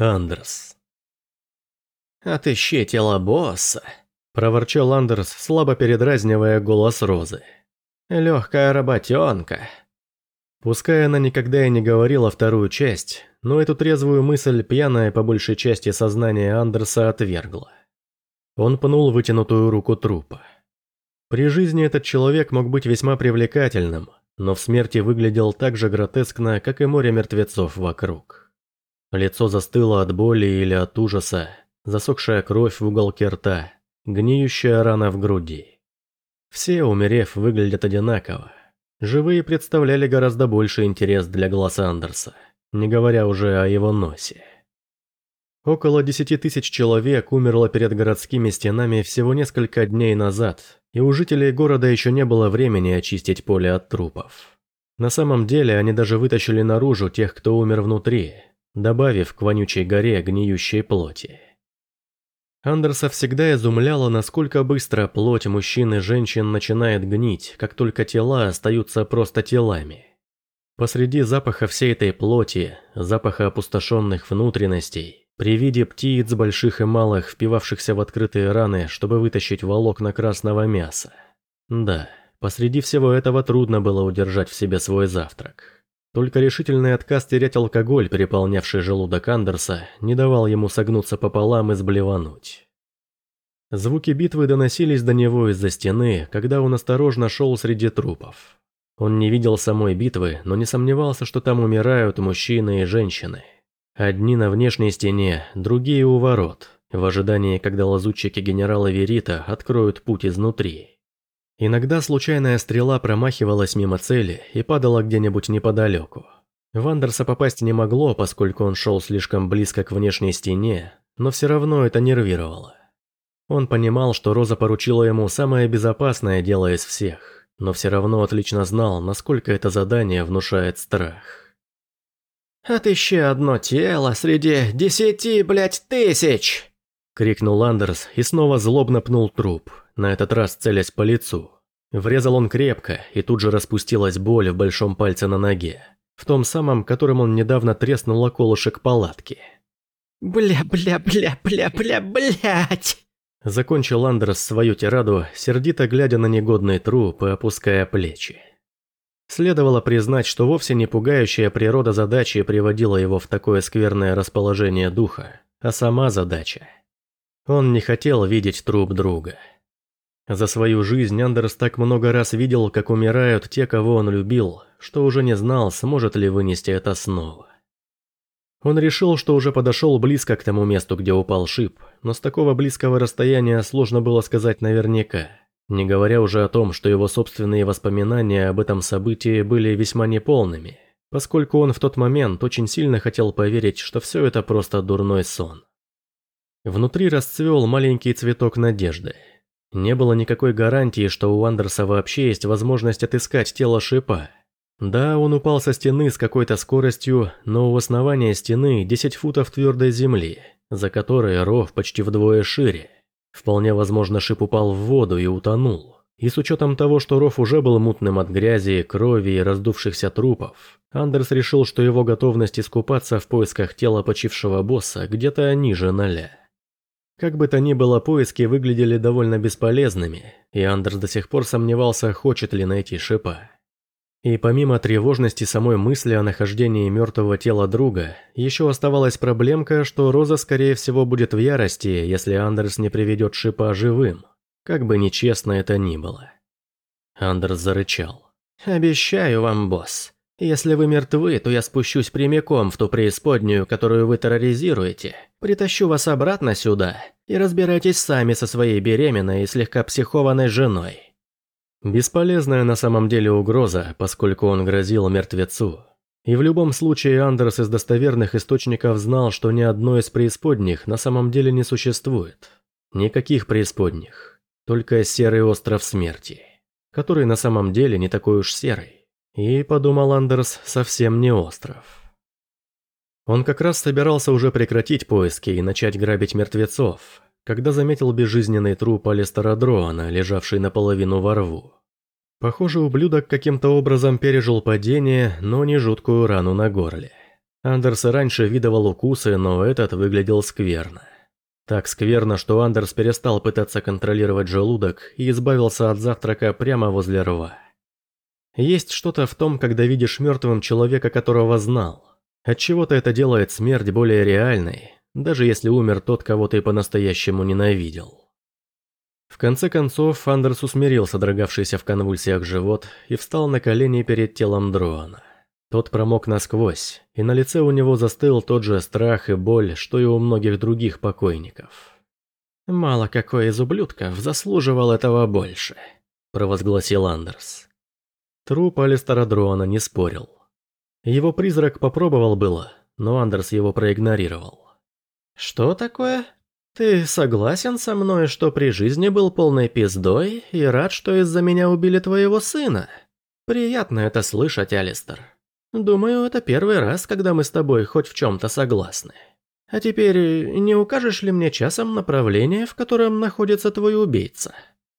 Андерс. «Отыщи тело босса», – проворчал Андерс, слабо передразнивая голос Розы. «Легкая работенка». Пускай она никогда и не говорила вторую часть, но эту трезвую мысль пьяная по большей части сознание Андерса отвергла. Он пнул вытянутую руку трупа. При жизни этот человек мог быть весьма привлекательным, но в смерти выглядел так же гротескно, как и море мертвецов вокруг. Лицо застыло от боли или от ужаса, засохшая кровь в уголке рта, гниющая рана в груди. Все, умерев, выглядят одинаково. Живые представляли гораздо больше интерес для глаз Андерса, не говоря уже о его носе. Около десяти тысяч человек умерло перед городскими стенами всего несколько дней назад, и у жителей города еще не было времени очистить поле от трупов. На самом деле они даже вытащили наружу тех, кто умер внутри, добавив к вонючей горе гниющей плоти. Андерса всегда изумляло, насколько быстро плоть мужчин и женщин начинает гнить, как только тела остаются просто телами. Посреди запаха всей этой плоти, запаха опустошенных внутренностей, при виде птиц больших и малых, впивавшихся в открытые раны, чтобы вытащить волокна красного мяса. Да, посреди всего этого трудно было удержать в себе свой завтрак. Только решительный отказ терять алкоголь, переполнявший желудок Андерса, не давал ему согнуться пополам и сблевануть. Звуки битвы доносились до него из-за стены, когда он осторожно шел среди трупов. Он не видел самой битвы, но не сомневался, что там умирают мужчины и женщины. Одни на внешней стене, другие у ворот, в ожидании, когда лазутчики генерала Верита откроют путь изнутри. Иногда случайная стрела промахивалась мимо цели и падала где-нибудь неподалеку. Вандерса попасть не могло, поскольку он шел слишком близко к внешней стене, но все равно это нервировало. Он понимал, что Роза поручила ему самое безопасное дело из всех, но все равно отлично знал, насколько это задание внушает страх. «Отыщи одно тело среди десяти, блядь, тысяч!» Крикнул Андерс и снова злобно пнул труп, на этот раз целясь по лицу. Врезал он крепко, и тут же распустилась боль в большом пальце на ноге, в том самом, которым он недавно треснул околышек палатки. «Бля-бля-бля-бля-бля, блядь!» Закончил Андерс свою тираду, сердито глядя на негодный труп и опуская плечи. Следовало признать, что вовсе не пугающая природа задачи приводила его в такое скверное расположение духа, а сама задача. Он не хотел видеть труп друга. За свою жизнь Андерс так много раз видел, как умирают те, кого он любил, что уже не знал, сможет ли вынести это снова. Он решил, что уже подошел близко к тому месту, где упал шип, но с такого близкого расстояния сложно было сказать наверняка – не говоря уже о том, что его собственные воспоминания об этом событии были весьма неполными, поскольку он в тот момент очень сильно хотел поверить, что все это просто дурной сон. Внутри расцвел маленький цветок надежды. Не было никакой гарантии, что у Андерса вообще есть возможность отыскать тело шипа. Да, он упал со стены с какой-то скоростью, но у основания стены 10 футов твердой земли, за которой ров почти вдвое шире. Вполне возможно, шип упал в воду и утонул. И с учетом того, что ров уже был мутным от грязи, крови и раздувшихся трупов, Андерс решил, что его готовность искупаться в поисках тела почившего босса где-то ниже ноля. Как бы то ни было, поиски выглядели довольно бесполезными, и Андерс до сих пор сомневался, хочет ли найти шипа. И помимо тревожности самой мысли о нахождении мертвого тела друга, еще оставалась проблемка, что Роза скорее всего будет в ярости, если Андерс не приведет Шипа живым, как бы нечестно это ни было. Андерс зарычал. «Обещаю вам, босс, если вы мертвы, то я спущусь прямиком в ту преисподнюю, которую вы терроризируете, притащу вас обратно сюда и разбирайтесь сами со своей беременной и слегка психованной женой». Бесполезная на самом деле угроза, поскольку он грозил мертвецу. И в любом случае Андерс из достоверных источников знал, что ни одной из преисподних на самом деле не существует. Никаких преисподних. Только серый остров смерти. Который на самом деле не такой уж серый. И, подумал Андерс, совсем не остров. Он как раз собирался уже прекратить поиски и начать грабить мертвецов, когда заметил безжизненный труп Алистера Дроана, лежавший наполовину во рву. Похоже, ублюдок каким-то образом пережил падение, но не жуткую рану на горле. Андерс раньше видывал укусы, но этот выглядел скверно. Так скверно, что Андерс перестал пытаться контролировать желудок и избавился от завтрака прямо возле рва. Есть что-то в том, когда видишь мертвым человека, которого знал. Отчего-то это делает смерть более реальной, даже если умер тот, кого ты по-настоящему ненавидел. В конце концов, Андерс усмирил содрогавшийся в конвульсиях живот и встал на колени перед телом Дроана. Тот промок насквозь, и на лице у него застыл тот же страх и боль, что и у многих других покойников. «Мало какой из ублюдков заслуживал этого больше», – провозгласил Андерс. Труп Алистера Дроана не спорил. Его призрак попробовал было, но Андерс его проигнорировал. «Что такое? Ты согласен со мной, что при жизни был полной пиздой и рад, что из-за меня убили твоего сына? Приятно это слышать, Алистер. Думаю, это первый раз, когда мы с тобой хоть в чем-то согласны. А теперь не укажешь ли мне часом направление, в котором находится твой убийца?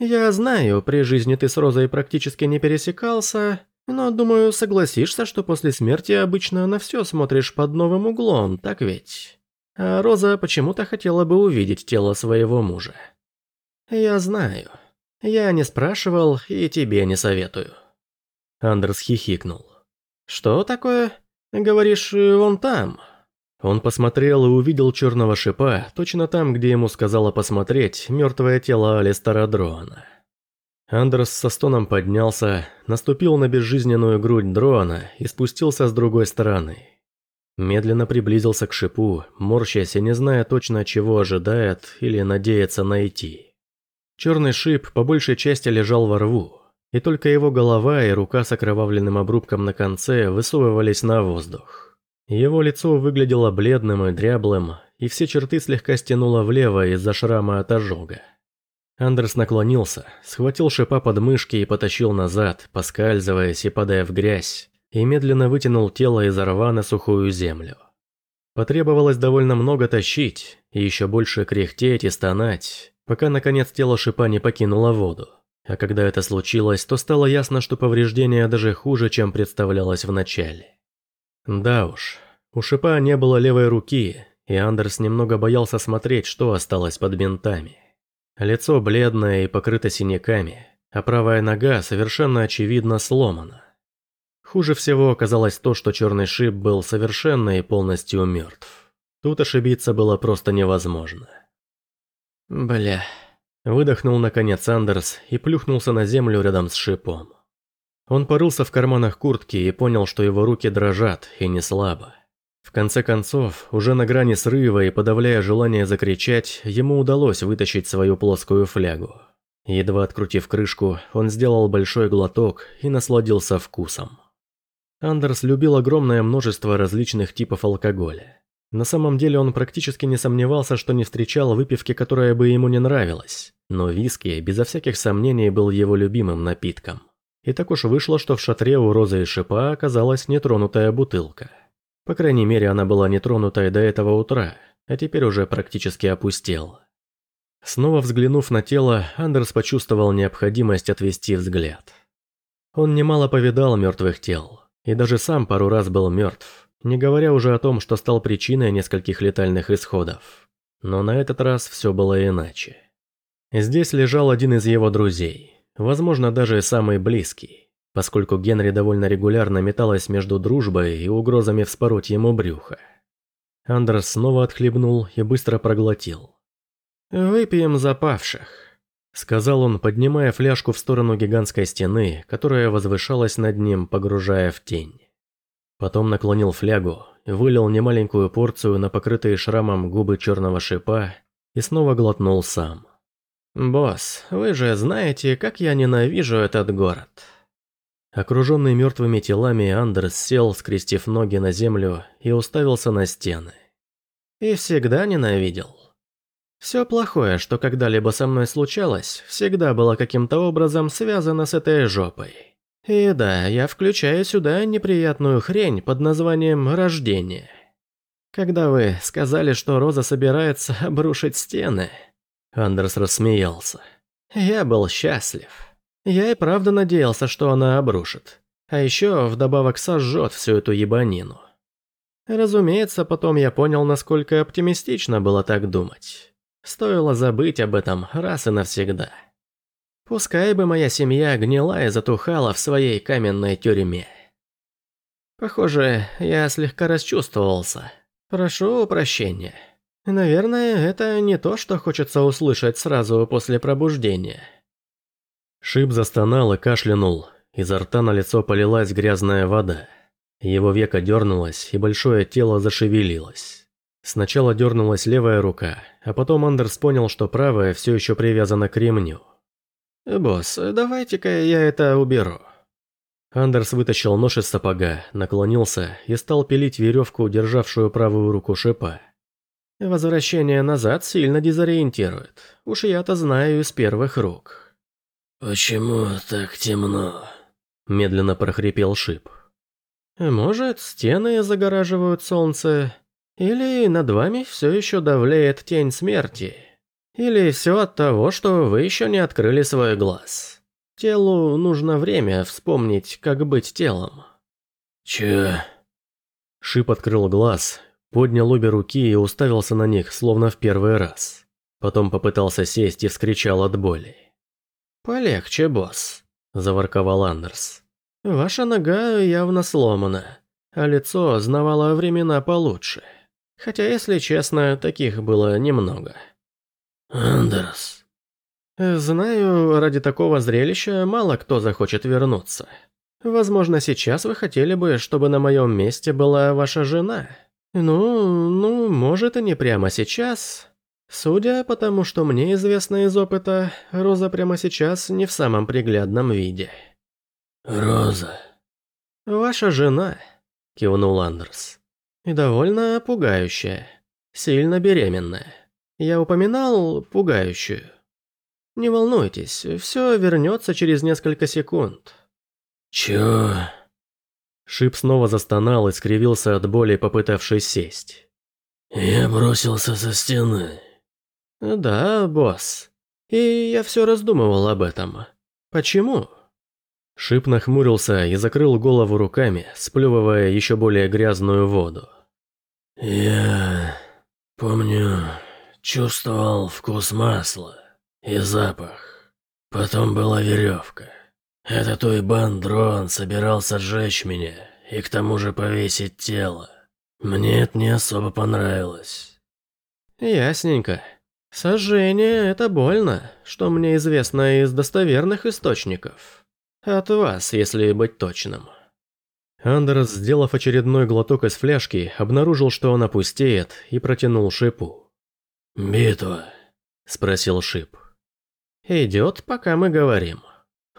Я знаю, при жизни ты с Розой практически не пересекался, но, думаю, согласишься, что после смерти обычно на все смотришь под новым углом, так ведь? А Роза почему-то хотела бы увидеть тело своего мужа. Я знаю. Я не спрашивал и тебе не советую. Андерс хихикнул. Что такое? Говоришь, он там? Он посмотрел и увидел черного шипа, точно там, где ему сказала посмотреть мертвое тело Алистера Дроана. Андерс со стоном поднялся, наступил на безжизненную грудь дрона и спустился с другой стороны. Медленно приблизился к шипу, морщась и не зная точно, чего ожидает или надеется найти. Черный шип по большей части лежал во рву, и только его голова и рука с окровавленным обрубком на конце высовывались на воздух. Его лицо выглядело бледным и дряблым, и все черты слегка стянуло влево из-за шрама от ожога. Андерс наклонился, схватил шипа под мышки и потащил назад, поскальзываясь и падая в грязь, и медленно вытянул тело из рва на сухую землю. Потребовалось довольно много тащить, и еще больше кряхтеть и стонать, пока наконец тело шипа не покинуло воду. А когда это случилось, то стало ясно, что повреждение даже хуже, чем представлялось в начале. Да уж, у шипа не было левой руки, и Андерс немного боялся смотреть, что осталось под бинтами. Лицо бледное и покрыто синяками, а правая нога совершенно очевидно сломана. Хуже всего оказалось то, что черный шип был совершенно и полностью мертв. Тут ошибиться было просто невозможно. Бля. Выдохнул наконец Андерс и плюхнулся на землю рядом с шипом. Он порылся в карманах куртки и понял, что его руки дрожат, и не слабо. В конце концов, уже на грани срыва и подавляя желание закричать, ему удалось вытащить свою плоскую флягу. Едва открутив крышку, он сделал большой глоток и насладился вкусом. Андерс любил огромное множество различных типов алкоголя. На самом деле он практически не сомневался, что не встречал выпивки, которая бы ему не нравилась. Но виски, безо всяких сомнений, был его любимым напитком. И так уж вышло, что в шатре у Розы и Шипа оказалась нетронутая бутылка. По крайней мере, она была нетронутой до этого утра, а теперь уже практически опустела. Снова взглянув на тело, Андерс почувствовал необходимость отвести взгляд. Он немало повидал мертвых тел, и даже сам пару раз был мертв, не говоря уже о том, что стал причиной нескольких летальных исходов. Но на этот раз все было иначе. Здесь лежал один из его друзей, возможно, даже самый близкий поскольку Генри довольно регулярно металась между дружбой и угрозами вспороть ему брюхо. Андерс снова отхлебнул и быстро проглотил. «Выпьем за павших», — сказал он, поднимая фляжку в сторону гигантской стены, которая возвышалась над ним, погружая в тень. Потом наклонил флягу, вылил немаленькую порцию на покрытые шрамом губы черного шипа и снова глотнул сам. «Босс, вы же знаете, как я ненавижу этот город». Окруженный мертвыми телами, Андерс сел, скрестив ноги на землю, и уставился на стены. И всегда ненавидел. Все плохое, что когда-либо со мной случалось, всегда было каким-то образом связано с этой жопой. И да, я включаю сюда неприятную хрень под названием «рождение». Когда вы сказали, что Роза собирается обрушить стены, Андерс рассмеялся. Я был счастлив. Я и правда надеялся, что она обрушит. А еще вдобавок сожжет всю эту ебанину. Разумеется, потом я понял, насколько оптимистично было так думать. Стоило забыть об этом раз и навсегда. Пускай бы моя семья гнила и затухала в своей каменной тюрьме. Похоже, я слегка расчувствовался. Прошу прощения. Наверное, это не то, что хочется услышать сразу после пробуждения. Шип застонал и кашлянул. Изо рта на лицо полилась грязная вода. Его веко дернулось, и большое тело зашевелилось. Сначала дернулась левая рука, а потом Андерс понял, что правая все еще привязана к ремню. «Босс, давайте-ка я это уберу». Андерс вытащил нож из сапога, наклонился и стал пилить веревку, державшую правую руку шипа. Возвращение назад сильно дезориентирует. Уж я-то знаю из первых рук. «Почему так темно?» – медленно прохрипел шип. Может, стены загораживают солнце, или над вами все еще давляет тень смерти, или все от того, что вы еще не открыли свой глаз. Телу нужно время вспомнить, как быть телом. Че? Шип открыл глаз, поднял обе руки и уставился на них, словно в первый раз. Потом попытался сесть и вскричал от боли. «Полегче, босс», – заворковал Андерс. Ваша нога явно сломана, а лицо знавало времена получше. Хотя, если честно, таких было немного. Андерс. Знаю, ради такого зрелища мало кто захочет вернуться. Возможно, сейчас вы хотели бы, чтобы на моем месте была ваша жена. Ну, ну, может и не прямо сейчас. Судя по тому, что мне известно из опыта, Роза прямо сейчас не в самом приглядном виде. «Роза». «Ваша жена», – кивнул Андерс. «И довольно пугающая. Сильно беременная. Я упоминал пугающую. Не волнуйтесь, все вернется через несколько секунд». «Чё?» Шип снова застонал и скривился от боли, попытавшись сесть. «Я бросился со стены». «Да, босс. И я все раздумывал об этом. Почему?» Шип нахмурился и закрыл голову руками, сплевывая еще более грязную воду. «Я... помню, чувствовал вкус масла и запах. Потом была веревка. Этот уйбан-дрон собирался сжечь меня и к тому же повесить тело. Мне это не особо понравилось». «Ясненько. Сожжение – это больно, что мне известно из достоверных источников». От вас, если быть точным. Андерс, сделав очередной глоток из фляжки, обнаружил, что он опустеет, и протянул шипу. «Битва?» – спросил шип. «Идет, пока мы говорим.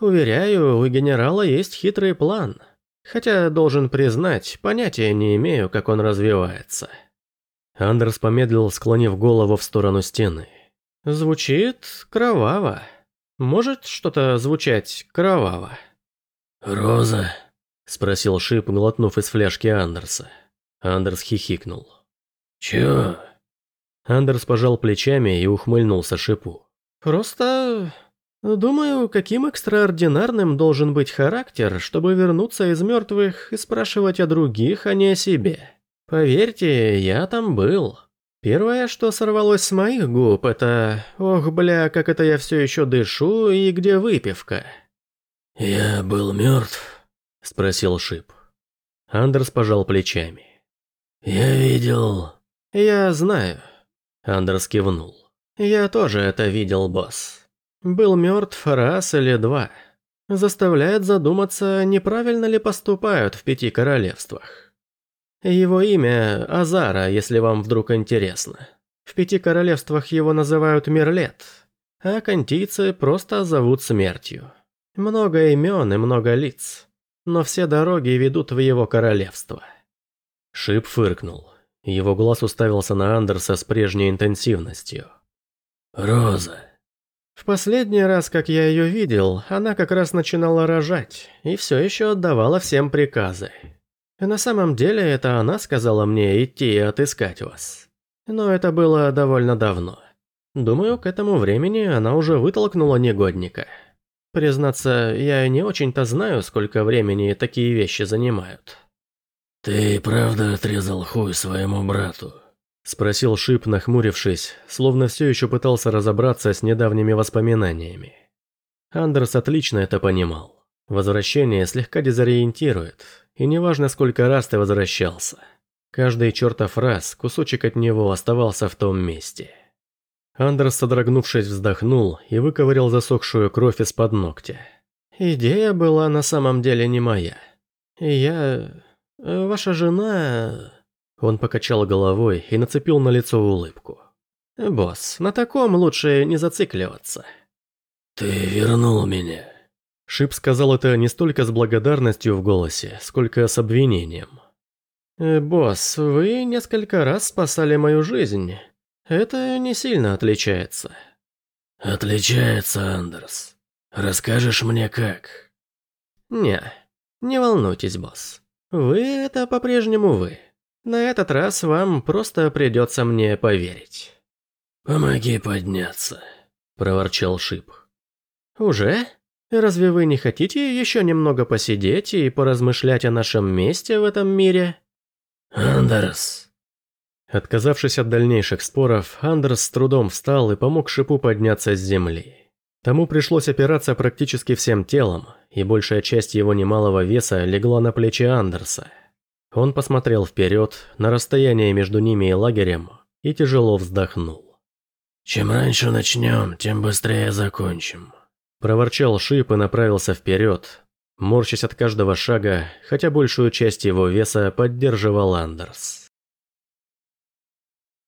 Уверяю, у генерала есть хитрый план. Хотя, должен признать, понятия не имею, как он развивается». Андерс помедлил, склонив голову в сторону стены. «Звучит кроваво». Может что-то звучать кроваво?» «Роза?» – спросил Шип, глотнув из фляжки Андерса. Андерс хихикнул. «Чё?» Андерс пожал плечами и ухмыльнулся Шипу. «Просто... думаю, каким экстраординарным должен быть характер, чтобы вернуться из мертвых и спрашивать о других, а не о себе. Поверьте, я там был». Первое, что сорвалось с моих губ, это «Ох, бля, как это я все еще дышу и где выпивка?» «Я был мертв?» – спросил Шип. Андерс пожал плечами. «Я видел...» «Я знаю». Андерс кивнул. «Я тоже это видел, босс. Был мертв раз или два. Заставляет задуматься, неправильно ли поступают в пяти королевствах». Его имя Азара, если вам вдруг интересно. В пяти королевствах его называют Мерлет, а кантийцы просто зовут смертью. Много имен и много лиц, но все дороги ведут в его королевство. Шип фыркнул. Его глаз уставился на Андерса с прежней интенсивностью. «Роза». В последний раз, как я ее видел, она как раз начинала рожать и все еще отдавала всем приказы. На самом деле, это она сказала мне идти и отыскать вас. Но это было довольно давно. Думаю, к этому времени она уже вытолкнула негодника. Признаться, я не очень-то знаю, сколько времени такие вещи занимают. «Ты правда отрезал хуй своему брату?» Спросил Шип, нахмурившись, словно все еще пытался разобраться с недавними воспоминаниями. Андерс отлично это понимал. Возвращение слегка дезориентирует, и неважно, сколько раз ты возвращался. Каждый чертов раз кусочек от него оставался в том месте. Андерс, содрогнувшись, вздохнул и выковырял засохшую кровь из-под ногтя. «Идея была на самом деле не моя. Я... Ваша жена...» Он покачал головой и нацепил на лицо улыбку. «Босс, на таком лучше не зацикливаться». «Ты вернул меня». Шип сказал это не столько с благодарностью в голосе, сколько с обвинением. «Э, «Босс, вы несколько раз спасали мою жизнь. Это не сильно отличается». «Отличается, Андерс. Расскажешь мне как?» «Не, не волнуйтесь, босс. Вы – это по-прежнему вы». На этот раз вам просто придется мне поверить». «Помоги подняться», – проворчал Шип. «Уже? Разве вы не хотите еще немного посидеть и поразмышлять о нашем месте в этом мире?» «Андерс». Отказавшись от дальнейших споров, Андерс с трудом встал и помог Шипу подняться с земли. Тому пришлось опираться практически всем телом, и большая часть его немалого веса легла на плечи Андерса. Он посмотрел вперед, на расстояние между ними и лагерем, и тяжело вздохнул. «Чем раньше начнем, тем быстрее закончим», – проворчал Шип и направился вперед, морщась от каждого шага, хотя большую часть его веса поддерживал Андерс.